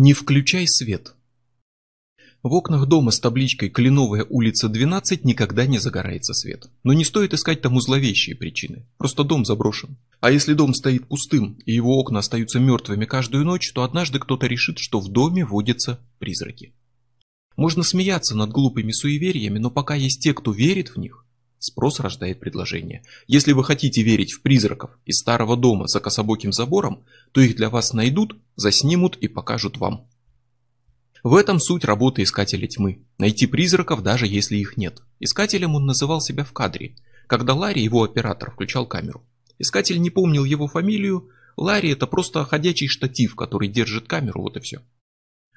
Не включай свет. В окнах дома с табличкой «Кленовая улица 12» никогда не загорается свет. Но не стоит искать тому зловещие причины. Просто дом заброшен. А если дом стоит пустым и его окна остаются мертвыми каждую ночь, то однажды кто-то решит, что в доме водятся призраки. Можно смеяться над глупыми суевериями, но пока есть те, кто верит в них, спрос рождает предложение. Если вы хотите верить в призраков из старого дома за кособоким забором, то их для вас найдут, заснимут и покажут вам. В этом суть работы Искателя Тьмы. Найти призраков, даже если их нет. Искателем он называл себя в кадре, когда Ларри, его оператор, включал камеру. Искатель не помнил его фамилию, Ларри это просто ходячий штатив, который держит камеру, вот и все.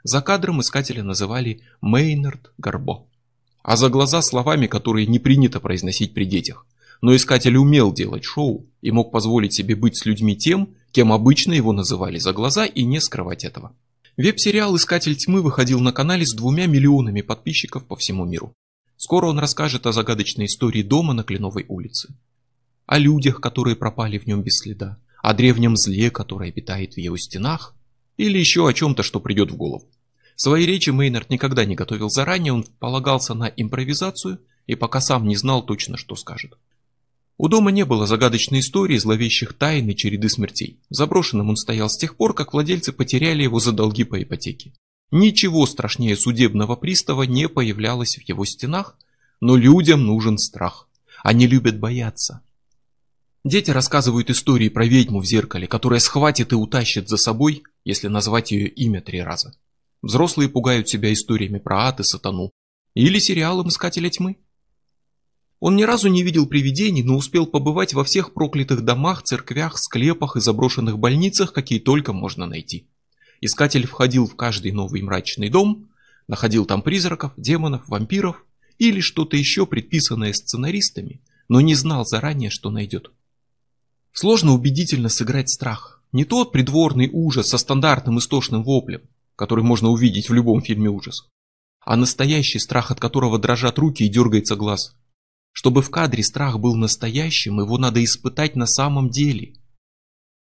За кадром искателя называли Мейнард Гарбо. А за глаза словами, которые не принято произносить при детях. Но искатель умел делать шоу и мог позволить себе быть с людьми тем, кем обычно его называли за глаза и не скрывать этого. Веб-сериал «Искатель тьмы» выходил на канале с двумя миллионами подписчиков по всему миру. Скоро он расскажет о загадочной истории дома на Кленовой улице. О людях, которые пропали в нем без следа. О древнем зле, которое обитает в его стенах или еще о чем-то, что придет в голову. Свои речи Мейнард никогда не готовил заранее, он полагался на импровизацию и пока сам не знал точно, что скажет. У дома не было загадочной истории, зловещих тайн и череды смертей. Заброшенным он стоял с тех пор, как владельцы потеряли его за долги по ипотеке. Ничего страшнее судебного пристава не появлялось в его стенах, но людям нужен страх. Они любят бояться. Дети рассказывают истории про ведьму в зеркале, которая схватит и утащит за собой, если назвать ее имя три раза. Взрослые пугают себя историями про ад и сатану. Или сериалом «Искателя тьмы». Он ни разу не видел привидений, но успел побывать во всех проклятых домах, церквях, склепах и заброшенных больницах, какие только можно найти. Искатель входил в каждый новый мрачный дом, находил там призраков, демонов, вампиров или что-то еще предписанное сценаристами, но не знал заранее, что найдет. Сложно убедительно сыграть страх. Не тот придворный ужас со стандартным истошным воплем, который можно увидеть в любом фильме ужасов, а настоящий страх, от которого дрожат руки и дергается глаз. Чтобы в кадре страх был настоящим, его надо испытать на самом деле.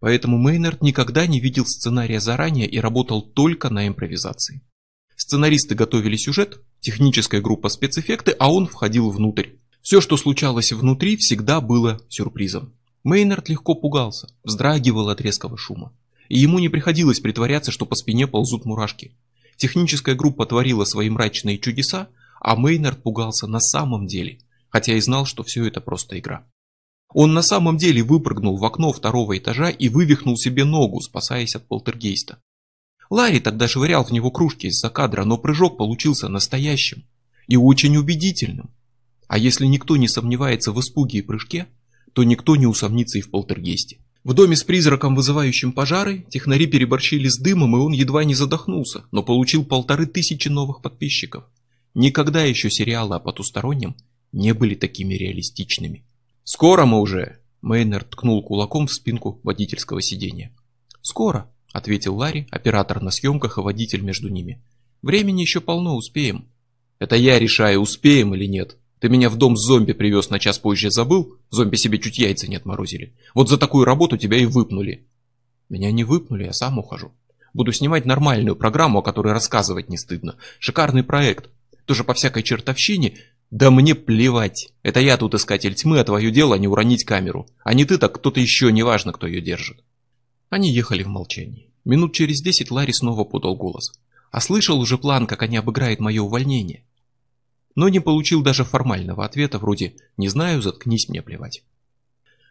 Поэтому Мейнард никогда не видел сценария заранее и работал только на импровизации. Сценаристы готовили сюжет, техническая группа спецэффекты, а он входил внутрь. Все, что случалось внутри, всегда было сюрпризом. Мейнард легко пугался, вздрагивал от резкого шума. И ему не приходилось притворяться, что по спине ползут мурашки. Техническая группа творила свои мрачные чудеса, а Мейнард пугался на самом деле, хотя и знал, что все это просто игра. Он на самом деле выпрыгнул в окно второго этажа и вывихнул себе ногу, спасаясь от полтергейста. Ларри тогда швырял в него кружки из-за кадра, но прыжок получился настоящим и очень убедительным. А если никто не сомневается в испуге и прыжке, то никто не усомнится и в полтергейсте. В доме с призраком, вызывающим пожары, технари переборщили с дымом, и он едва не задохнулся, но получил полторы тысячи новых подписчиков. Никогда еще сериалы о потустороннем не были такими реалистичными. «Скоро мы уже!» Мейнер ткнул кулаком в спинку водительского сиденья. «Скоро», — ответил Ларри, оператор на съемках и водитель между ними. «Времени еще полно, успеем». «Это я решаю, успеем или нет», ты меня в дом зомби привез на час позже забыл? Зомби себе чуть яйца не отморозили. Вот за такую работу тебя и выпнули. Меня не выпнули, я сам ухожу. Буду снимать нормальную программу, о которой рассказывать не стыдно. Шикарный проект. Тоже по всякой чертовщине. Да мне плевать. Это я тут искатель тьмы, а твое дело не уронить камеру. А не ты, так кто-то еще, неважно, кто ее держит. Они ехали в молчании. Минут через десять Ларри снова подал голос. А слышал уже план, как они обыграют мое увольнение но не получил даже формального ответа вроде «не знаю, заткнись, мне плевать».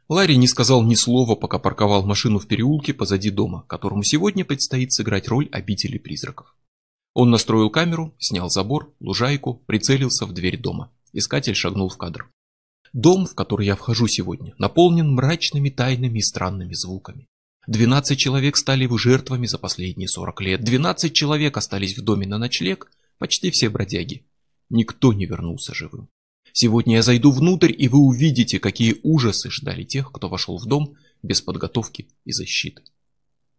Ларри не сказал ни слова, пока парковал машину в переулке позади дома, которому сегодня предстоит сыграть роль обители призраков. Он настроил камеру, снял забор, лужайку, прицелился в дверь дома. Искатель шагнул в кадр. Дом, в который я вхожу сегодня, наполнен мрачными тайнами и странными звуками. Двенадцать человек стали его жертвами за последние сорок лет. Двенадцать человек остались в доме на ночлег, почти все бродяги. Никто не вернулся живым. Сегодня я зайду внутрь, и вы увидите, какие ужасы ждали тех, кто вошел в дом без подготовки и защиты.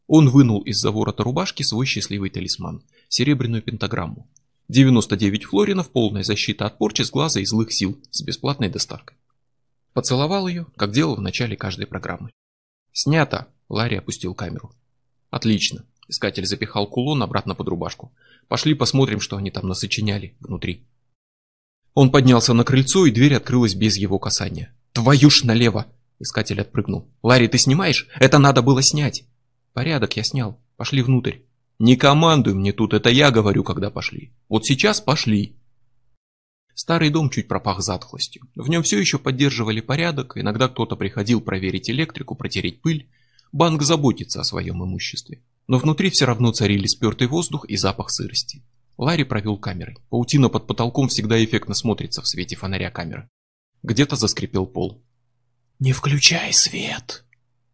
Он вынул из-за ворота рубашки свой счастливый талисман, серебряную пентаграмму. 99 флоринов, полная защита от порчи с глаза и злых сил, с бесплатной доставкой. Поцеловал ее, как делал в начале каждой программы. «Снято!» — Ларри опустил камеру. «Отлично. Искатель запихал кулон обратно под рубашку. Пошли посмотрим, что они там насочиняли внутри. Он поднялся на крыльцо, и дверь открылась без его касания. «Твою ж налево!» Искатель отпрыгнул. «Ларри, ты снимаешь? Это надо было снять!» «Порядок, я снял. Пошли внутрь». «Не командуй мне тут, это я говорю, когда пошли. Вот сейчас пошли». Старый дом чуть пропах затхлостью. В нем все еще поддерживали порядок, иногда кто-то приходил проверить электрику, протереть пыль. Банк заботится о своем имуществе. Но внутри все равно царили спертый воздух и запах сырости. Ларри провел камерой. Паутина под потолком всегда эффектно смотрится в свете фонаря камеры. Где-то заскрипел пол. «Не включай свет!»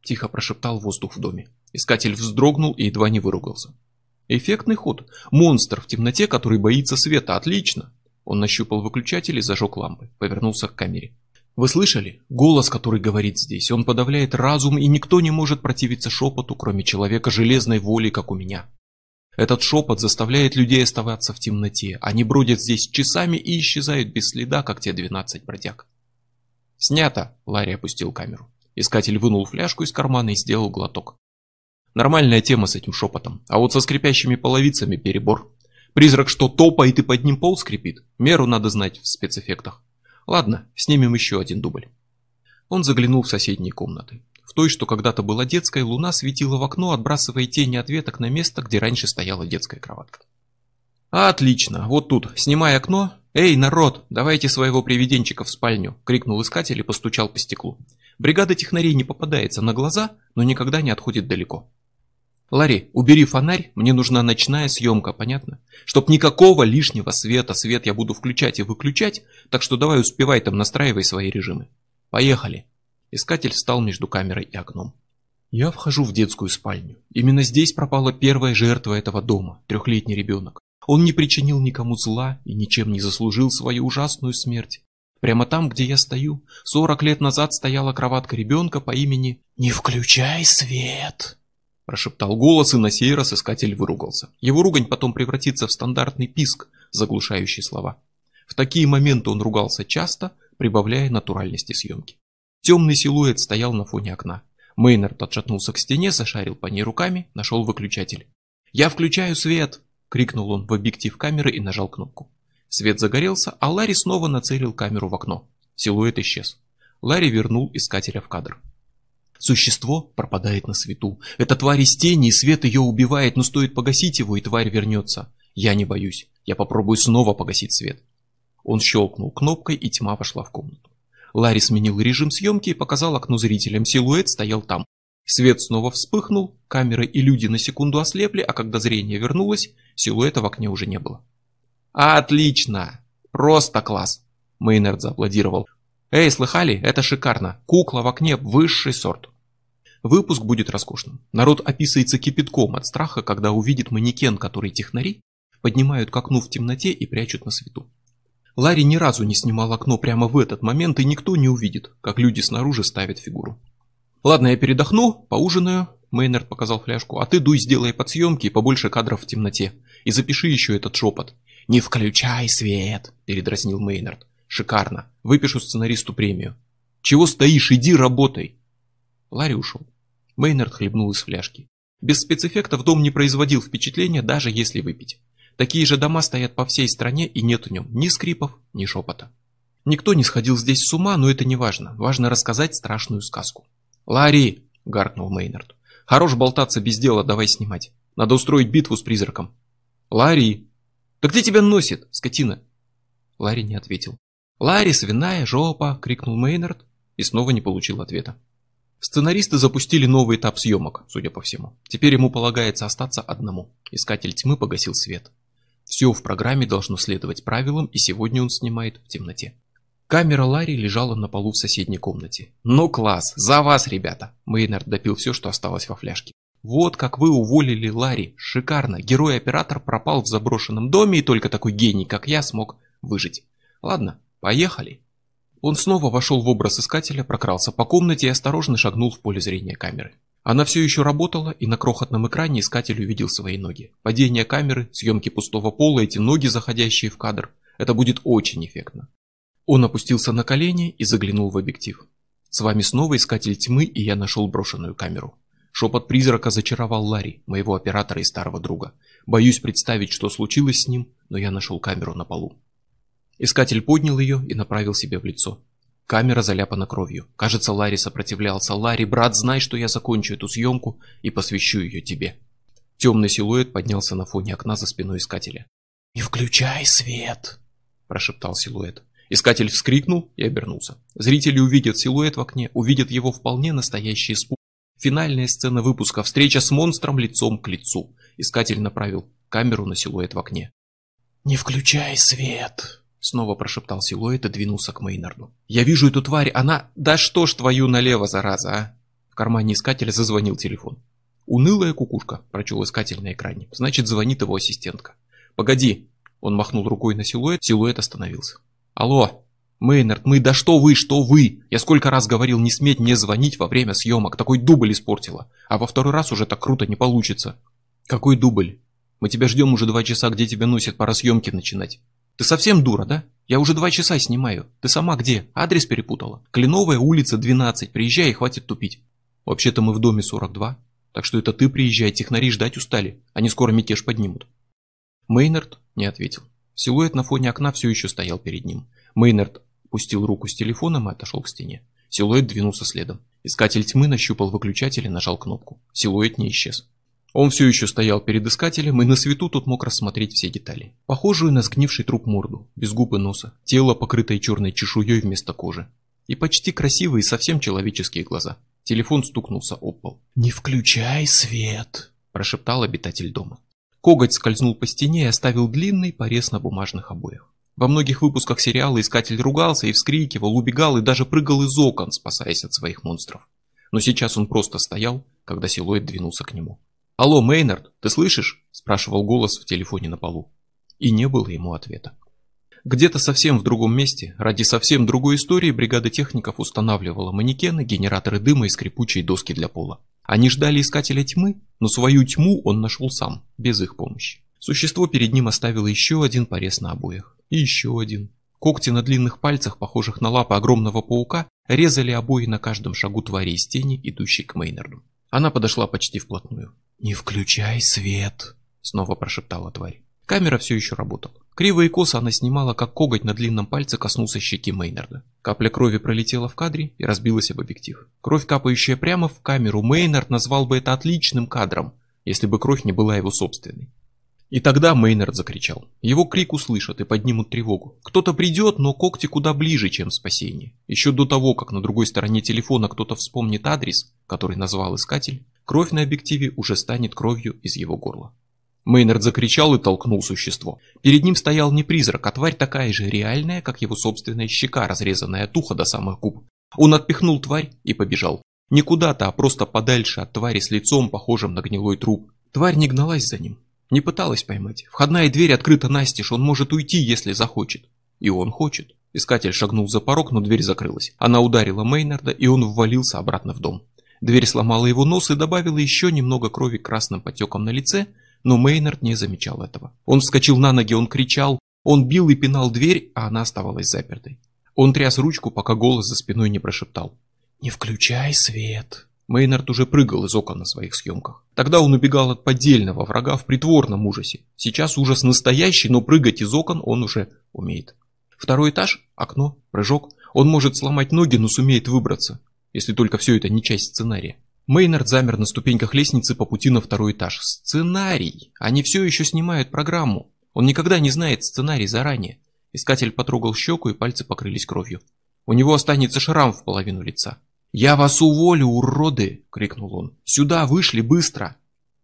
Тихо прошептал воздух в доме. Искатель вздрогнул и едва не выругался. Эффектный ход. Монстр в темноте, который боится света. Отлично. Он нащупал выключатель и зажег лампы. Повернулся к камере. Вы слышали? Голос, который говорит здесь. Он подавляет разум, и никто не может противиться шепоту, кроме человека железной воли, как у меня. Этот шепот заставляет людей оставаться в темноте. Они бродят здесь часами и исчезают без следа, как те двенадцать бродяг. «Снято!» — Ларри опустил камеру. Искатель вынул фляжку из кармана и сделал глоток. Нормальная тема с этим шепотом, а вот со скрипящими половицами перебор. Призрак что топает и под ним пол скрипит? Меру надо знать в спецэффектах. Ладно, снимем еще один дубль. Он заглянул в соседние комнаты. В той, что когда-то была детской, луна светила в окно, отбрасывая тени от веток на место, где раньше стояла детская кроватка. «Отлично, вот тут, снимай окно. Эй, народ, давайте своего привиденчика в спальню!» — крикнул искатель и постучал по стеклу. Бригада технарей не попадается на глаза, но никогда не отходит далеко. «Ларри, убери фонарь, мне нужна ночная съемка, понятно? Чтоб никакого лишнего света, свет я буду включать и выключать, так что давай успевай там настраивай свои режимы. Поехали!» Искатель встал между камерой и окном. Я вхожу в детскую спальню. Именно здесь пропала первая жертва этого дома, трехлетний ребенок. Он не причинил никому зла и ничем не заслужил свою ужасную смерть. Прямо там, где я стою, сорок лет назад стояла кроватка ребенка по имени «Не включай свет!» Прошептал голос, и на сей раз искатель выругался. Его ругань потом превратится в стандартный писк, заглушающий слова. В такие моменты он ругался часто, прибавляя натуральности съемки. Темный силуэт стоял на фоне окна. Мейнард отшатнулся к стене, зашарил по ней руками, нашел выключатель. «Я включаю свет!» — крикнул он в объектив камеры и нажал кнопку. Свет загорелся, а Ларри снова нацелил камеру в окно. Силуэт исчез. Ларри вернул искателя в кадр. Существо пропадает на свету. Это тварь из тени, и свет ее убивает, но стоит погасить его, и тварь вернется. Я не боюсь. Я попробую снова погасить свет. Он щелкнул кнопкой, и тьма вошла в комнату. Ларри сменил режим съемки и показал окно зрителям. Силуэт стоял там. Свет снова вспыхнул, камера и люди на секунду ослепли, а когда зрение вернулось, силуэта в окне уже не было. «Отлично! Просто класс!» Мейнард зааплодировал. «Эй, слыхали? Это шикарно! Кукла в окне – высший сорт!» Выпуск будет роскошным. Народ описывается кипятком от страха, когда увидит манекен, который технари поднимают к окну в темноте и прячут на свету. Ларри ни разу не снимал окно прямо в этот момент, и никто не увидит, как люди снаружи ставят фигуру. «Ладно, я передохну, поужинаю», — Мейнард показал фляжку, «а ты дуй сделай подсъемки и побольше кадров в темноте. И запиши еще этот шепот». «Не включай свет», — передразнил Мейнард. «Шикарно. Выпишу сценаристу премию». «Чего стоишь? Иди работай!» Ларри ушел. Мейнард хлебнул из фляжки. Без спецэффектов дом не производил впечатления, даже если выпить. Такие же дома стоят по всей стране и нет в нем ни скрипов, ни шепота. Никто не сходил здесь с ума, но это не важно. Важно рассказать страшную сказку. «Ларри!» — гаркнул Мейнард. «Хорош болтаться без дела, давай снимать. Надо устроить битву с призраком». «Ларри!» «Да где тебя носит, скотина?» Ларри не ответил. «Ларри, свиная жопа!» — крикнул Мейнард и снова не получил ответа. Сценаристы запустили новый этап съемок, судя по всему. Теперь ему полагается остаться одному. Искатель тьмы погасил свет. Все в программе должно следовать правилам, и сегодня он снимает в темноте. Камера Ларри лежала на полу в соседней комнате. «Ну класс! За вас, ребята!» Мейнард допил все, что осталось во фляжке. «Вот как вы уволили Ларри! Шикарно! Герой-оператор пропал в заброшенном доме, и только такой гений, как я, смог выжить. Ладно, поехали!» Он снова вошел в образ искателя, прокрался по комнате и осторожно шагнул в поле зрения камеры. Она все еще работала, и на крохотном экране искатель увидел свои ноги. Падение камеры, съемки пустого пола, эти ноги, заходящие в кадр. Это будет очень эффектно. Он опустился на колени и заглянул в объектив. С вами снова Искатель Тьмы, и я нашел брошенную камеру. Шепот призрака зачаровал Ларри, моего оператора и старого друга. Боюсь представить, что случилось с ним, но я нашел камеру на полу. Искатель поднял ее и направил себе в лицо. Камера заляпана кровью. Кажется, Ларри сопротивлялся. «Ларри, брат, знай, что я закончу эту съемку и посвящу ее тебе». Темный силуэт поднялся на фоне окна за спиной искателя. «Не включай свет!» – прошептал силуэт. Искатель вскрикнул и обернулся. Зрители увидят силуэт в окне, увидят его вполне настоящий испуг. Финальная сцена выпуска. Встреча с монстром лицом к лицу. Искатель направил камеру на силуэт в окне. «Не включай свет!» Снова прошептал силуэт и двинулся к Мейнарду. «Я вижу эту тварь, она... Да что ж твою налево, зараза, а!» В кармане искателя зазвонил телефон. «Унылая кукушка», – прочел искатель на экране. «Значит, звонит его ассистентка». «Погоди!» Он махнул рукой на силуэт, силуэт остановился. «Алло! Мейнард, мы, да что вы, что вы? Я сколько раз говорил не сметь мне звонить во время съемок, такой дубль испортила. А во второй раз уже так круто не получится». «Какой дубль? Мы тебя ждем уже два часа, где тебя носят, пора съемки начинать». «Ты совсем дура, да? Я уже два часа снимаю. Ты сама где? Адрес перепутала? Кленовая улица, 12. Приезжай и хватит тупить». «Вообще-то мы в доме 42. Так что это ты приезжай, технари ждать устали. Они скоро мятеж поднимут». Мейнард не ответил. Силуэт на фоне окна все еще стоял перед ним. Мейнард пустил руку с телефоном и отошел к стене. Силуэт двинулся следом. Искатель тьмы нащупал выключатель и нажал кнопку. Силуэт не исчез. Он все еще стоял перед искателем, и на свету тут мог рассмотреть все детали. Похожую на сгнивший труп морду, без губ и носа, тело, покрытое черной чешуей вместо кожи. И почти красивые, совсем человеческие глаза. Телефон стукнулся об пол. «Не включай свет!» – прошептал обитатель дома. Коготь скользнул по стене и оставил длинный порез на бумажных обоях. Во многих выпусках сериала искатель ругался и вскрикивал, убегал и даже прыгал из окон, спасаясь от своих монстров. Но сейчас он просто стоял, когда силуэт двинулся к нему. «Алло, Мейнард, ты слышишь?» – спрашивал голос в телефоне на полу. И не было ему ответа. Где-то совсем в другом месте, ради совсем другой истории, бригада техников устанавливала манекены, генераторы дыма и скрипучие доски для пола. Они ждали искателя тьмы, но свою тьму он нашел сам, без их помощи. Существо перед ним оставило еще один порез на обоях. И еще один. Когти на длинных пальцах, похожих на лапы огромного паука, резали обои на каждом шагу твари из тени, идущей к Мейнарду. Она подошла почти вплотную. «Не включай свет!» — снова прошептала тварь. Камера все еще работала. Криво и косо она снимала, как коготь на длинном пальце коснулся щеки Мейнарда. Капля крови пролетела в кадре и разбилась об объектив. Кровь, капающая прямо в камеру, Мейнард назвал бы это отличным кадром, если бы кровь не была его собственной. И тогда Мейнард закричал. Его крик услышат и поднимут тревогу. Кто-то придет, но когти куда ближе, чем спасение. Еще до того, как на другой стороне телефона кто-то вспомнит адрес, который назвал искатель, кровь на объективе уже станет кровью из его горла. Мейнард закричал и толкнул существо. Перед ним стоял не призрак, а тварь такая же реальная, как его собственная щека, разрезанная от уха до самых губ. Он отпихнул тварь и побежал. Не куда-то, а просто подальше от твари с лицом, похожим на гнилой труп. Тварь не гналась за ним. Не пыталась поймать. Входная дверь открыта настежь, он может уйти, если захочет. И он хочет. Искатель шагнул за порог, но дверь закрылась. Она ударила Мейнарда, и он ввалился обратно в дом. Дверь сломала его нос и добавила еще немного крови красным потеком на лице, но Мейнард не замечал этого. Он вскочил на ноги, он кричал, он бил и пинал дверь, а она оставалась запертой. Он тряс ручку, пока голос за спиной не прошептал. «Не включай свет!» Мейнард уже прыгал из окон на своих съемках. Тогда он убегал от поддельного врага в притворном ужасе. Сейчас ужас настоящий, но прыгать из окон он уже умеет. Второй этаж, окно, прыжок. Он может сломать ноги, но сумеет выбраться, если только все это не часть сценария. Мейнард замер на ступеньках лестницы по пути на второй этаж. Сценарий! Они все еще снимают программу. Он никогда не знает сценарий заранее. Искатель потрогал щеку, и пальцы покрылись кровью. У него останется шрам в половину лица. «Я вас уволю, уроды!» — крикнул он. «Сюда вышли быстро!»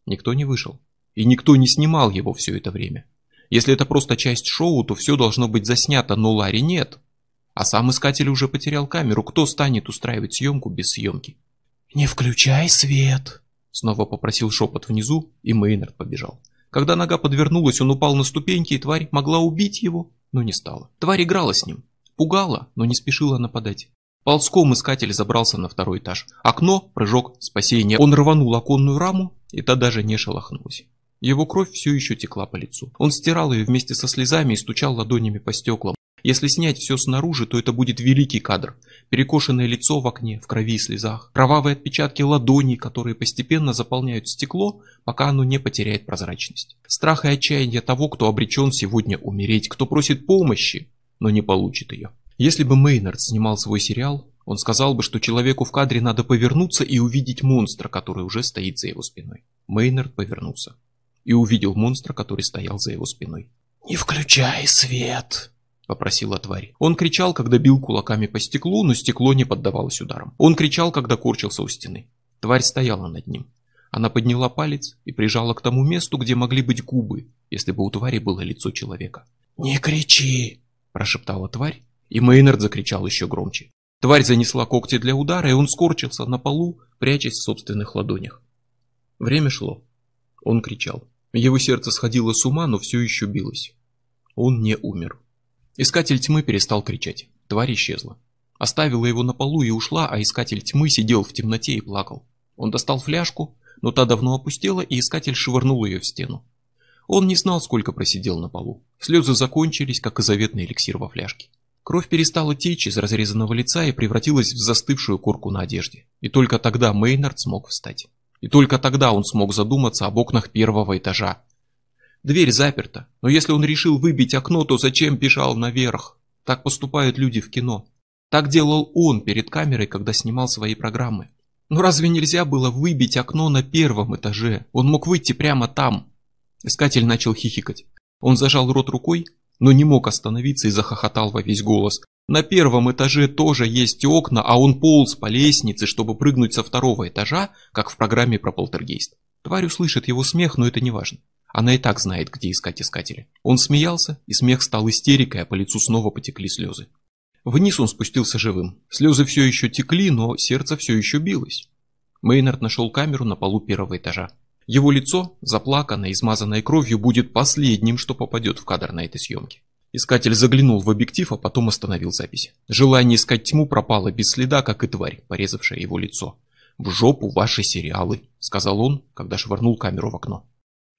Никто не вышел. И никто не снимал его все это время. Если это просто часть шоу, то все должно быть заснято, но Ларри нет. А сам искатель уже потерял камеру. Кто станет устраивать съемку без съемки? «Не включай свет!» Снова попросил шепот внизу, и Мейнард побежал. Когда нога подвернулась, он упал на ступеньки, и тварь могла убить его, но не стала. Тварь играла с ним, пугала, но не спешила нападать. Ползком искатель забрался на второй этаж. Окно, прыжок, спасение. Он рванул оконную раму, и та даже не шелохнулась. Его кровь все еще текла по лицу. Он стирал ее вместе со слезами и стучал ладонями по стеклам. Если снять все снаружи, то это будет великий кадр. Перекошенное лицо в окне, в крови и слезах, кровавые отпечатки ладоней, которые постепенно заполняют стекло, пока оно не потеряет прозрачность. Страх и отчаяние того, кто обречен сегодня умереть, кто просит помощи, но не получит ее. Если бы Мейнард снимал свой сериал, он сказал бы, что человеку в кадре надо повернуться и увидеть монстра, который уже стоит за его спиной. Мейнард повернулся и увидел монстра, который стоял за его спиной. «Не включай свет!» — попросила тварь. Он кричал, когда бил кулаками по стеклу, но стекло не поддавалось ударам. Он кричал, когда корчился у стены. Тварь стояла над ним. Она подняла палец и прижала к тому месту, где могли быть губы, если бы у твари было лицо человека. «Не кричи!» – прошептала тварь, и Мейнард закричал еще громче. Тварь занесла когти для удара, и он скорчился на полу, прячась в собственных ладонях. Время шло. Он кричал. Его сердце сходило с ума, но все еще билось. Он не умер. Искатель тьмы перестал кричать. Тварь исчезла. Оставила его на полу и ушла, а искатель тьмы сидел в темноте и плакал. Он достал фляжку, но та давно опустела, и искатель швырнул ее в стену. Он не знал, сколько просидел на полу. Слезы закончились, как и заветный эликсир во фляжке. Кровь перестала течь из разрезанного лица и превратилась в застывшую корку на одежде. И только тогда Мейнард смог встать. И только тогда он смог задуматься об окнах первого этажа. Дверь заперта, но если он решил выбить окно, то зачем бежал наверх? Так поступают люди в кино. Так делал он перед камерой, когда снимал свои программы. Но разве нельзя было выбить окно на первом этаже? Он мог выйти прямо там. Искатель начал хихикать. Он зажал рот рукой, но не мог остановиться и захохотал во весь голос. На первом этаже тоже есть окна, а он полз по лестнице, чтобы прыгнуть со второго этажа, как в программе про полтергейст. Тварь услышит его смех, но это не важно. Она и так знает, где искать искателя. Он смеялся, и смех стал истерикой, а по лицу снова потекли слезы. Вниз он спустился живым. Слезы все еще текли, но сердце все еще билось. Мейнард нашел камеру на полу первого этажа. Его лицо, заплаканное, измазанное кровью, будет последним, что попадет в кадр на этой съемке. Искатель заглянул в объектив, а потом остановил запись. Желание искать тьму пропало без следа, как и тварь, порезавшая его лицо. «В жопу ваши сериалы», — сказал он, когда швырнул камеру в окно.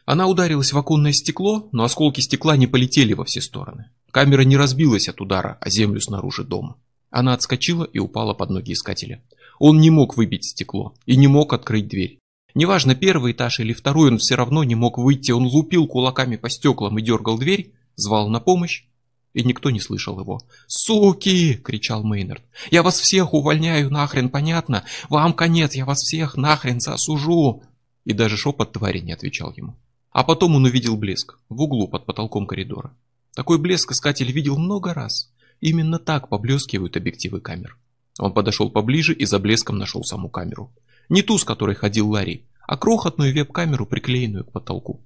Она ударилась в оконное стекло, но осколки стекла не полетели во все стороны. Камера не разбилась от удара о землю снаружи дома. Она отскочила и упала под ноги искателя. Он не мог выбить стекло и не мог открыть дверь. Неважно, первый этаж или второй, он все равно не мог выйти. Он лупил кулаками по стеклам и дергал дверь, звал на помощь, и никто не слышал его. «Суки!» — кричал Мейнард. «Я вас всех увольняю нахрен, понятно? Вам конец, я вас всех нахрен засужу!» И даже шепот твари не отвечал ему. А потом он увидел блеск в углу под потолком коридора. Такой блеск искатель видел много раз. Именно так поблескивают объективы камер. Он подошел поближе и за блеском нашел саму камеру. Не ту, с которой ходил Ларри, а крохотную веб-камеру, приклеенную к потолку.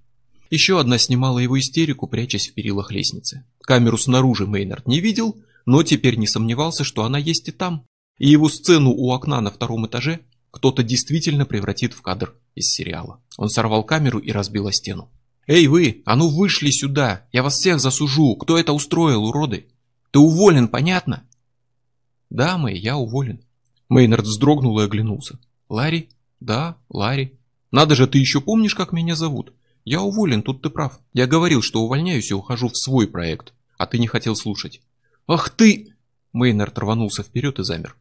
Еще одна снимала его истерику, прячась в перилах лестницы. Камеру снаружи Мейнард не видел, но теперь не сомневался, что она есть и там. И его сцену у окна на втором этаже кто-то действительно превратит в кадр из сериала. Он сорвал камеру и разбил о стену. «Эй вы, а ну вышли сюда! Я вас всех засужу! Кто это устроил, уроды? Ты уволен, понятно?» «Да, Мэй, я уволен». Мейнард вздрогнул и оглянулся. «Ларри? Да, Ларри. Надо же, ты еще помнишь, как меня зовут? Я уволен, тут ты прав. Я говорил, что увольняюсь и ухожу в свой проект, а ты не хотел слушать». «Ах ты!» Мейнард рванулся вперед и замер.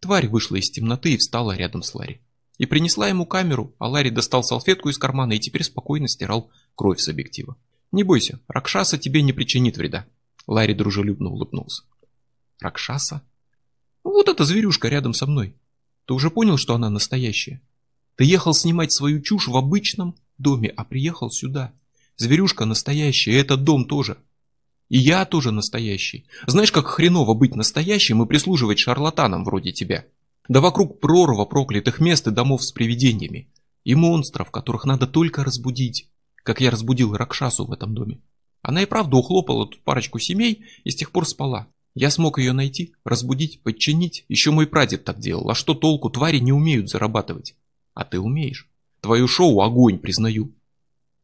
Тварь вышла из темноты и встала рядом с Ларри. И принесла ему камеру, а Ларри достал салфетку из кармана и теперь спокойно стирал кровь с объектива. «Не бойся, Ракшаса тебе не причинит вреда». Ларри дружелюбно улыбнулся. «Ракшаса?» «Вот эта зверюшка рядом со мной. Ты уже понял, что она настоящая? Ты ехал снимать свою чушь в обычном доме, а приехал сюда. Зверюшка настоящая, и этот дом тоже. И я тоже настоящий. Знаешь, как хреново быть настоящим и прислуживать шарлатанам вроде тебя? Да вокруг прорва проклятых мест и домов с привидениями. И монстров, которых надо только разбудить. Как я разбудил Ракшасу в этом доме. Она и правда ухлопала тут парочку семей и с тех пор спала. Я смог ее найти, разбудить, подчинить. Еще мой прадед так делал. А что толку? Твари не умеют зарабатывать. А ты умеешь. Твое шоу огонь, признаю.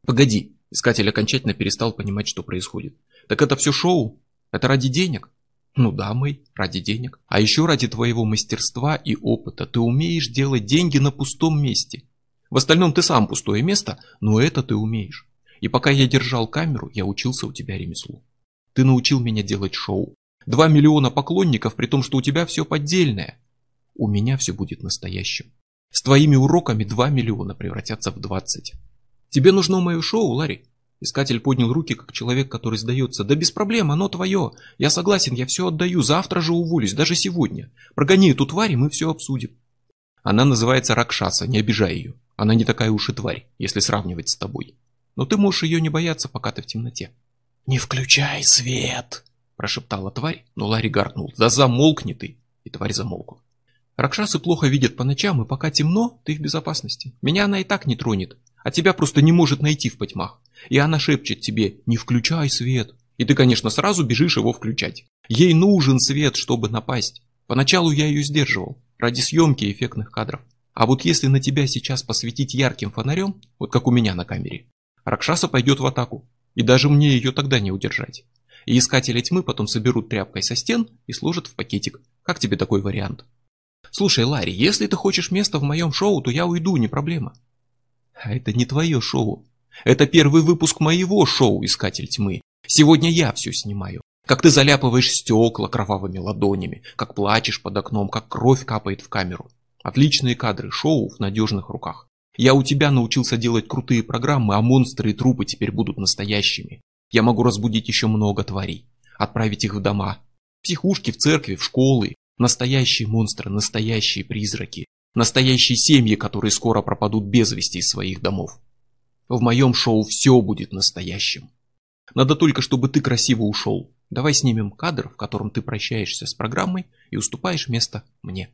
Погоди. Искатель окончательно перестал понимать, что происходит. Так это все шоу? Это ради денег? Ну да, Мэй, ради денег. А еще ради твоего мастерства и опыта. Ты умеешь делать деньги на пустом месте. В остальном ты сам пустое место, но это ты умеешь. И пока я держал камеру, я учился у тебя ремеслу. Ты научил меня делать шоу. Два миллиона поклонников, при том, что у тебя все поддельное. У меня все будет настоящим. С твоими уроками два миллиона превратятся в двадцать. Тебе нужно мое шоу, Ларри? Искатель поднял руки, как человек, который сдается. Да без проблем, оно твое. Я согласен, я все отдаю. Завтра же уволюсь, даже сегодня. Прогони эту тварь, и мы все обсудим. Она называется Ракшаса, не обижай ее. Она не такая уж и тварь, если сравнивать с тобой. Но ты можешь ее не бояться, пока ты в темноте. «Не включай свет!» – прошептала тварь, но Ларри гаркнул. «Да замолкни ты!» И тварь замолкла. Ракшасы плохо видят по ночам, и пока темно, ты в безопасности. Меня она и так не тронет, а тебя просто не может найти в потьмах. И она шепчет тебе «Не включай свет!» И ты, конечно, сразу бежишь его включать. Ей нужен свет, чтобы напасть. Поначалу я ее сдерживал, ради съемки эффектных кадров. А вот если на тебя сейчас посветить ярким фонарем, вот как у меня на камере, Ракшаса пойдет в атаку, и даже мне ее тогда не удержать. И искатели тьмы потом соберут тряпкой со стен и сложат в пакетик. Как тебе такой вариант? Слушай, Ларри, если ты хочешь место в моем шоу, то я уйду, не проблема. А это не твое шоу. Это первый выпуск моего шоу «Искатель тьмы». Сегодня я все снимаю. Как ты заляпываешь стекла кровавыми ладонями, как плачешь под окном, как кровь капает в камеру. Отличные кадры, шоу в надежных руках. Я у тебя научился делать крутые программы, а монстры и трупы теперь будут настоящими. Я могу разбудить еще много тварей, отправить их в дома, психушки, в церкви, в школы. Настоящие монстры, настоящие призраки, настоящие семьи, которые скоро пропадут без вести из своих домов. В моем шоу все будет настоящим. Надо только, чтобы ты красиво ушел. Давай снимем кадр, в котором ты прощаешься с программой и уступаешь место мне.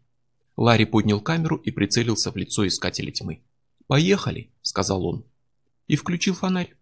Ларри поднял камеру и прицелился в лицо искателя тьмы. «Поехали», — сказал он. И включил фонарь.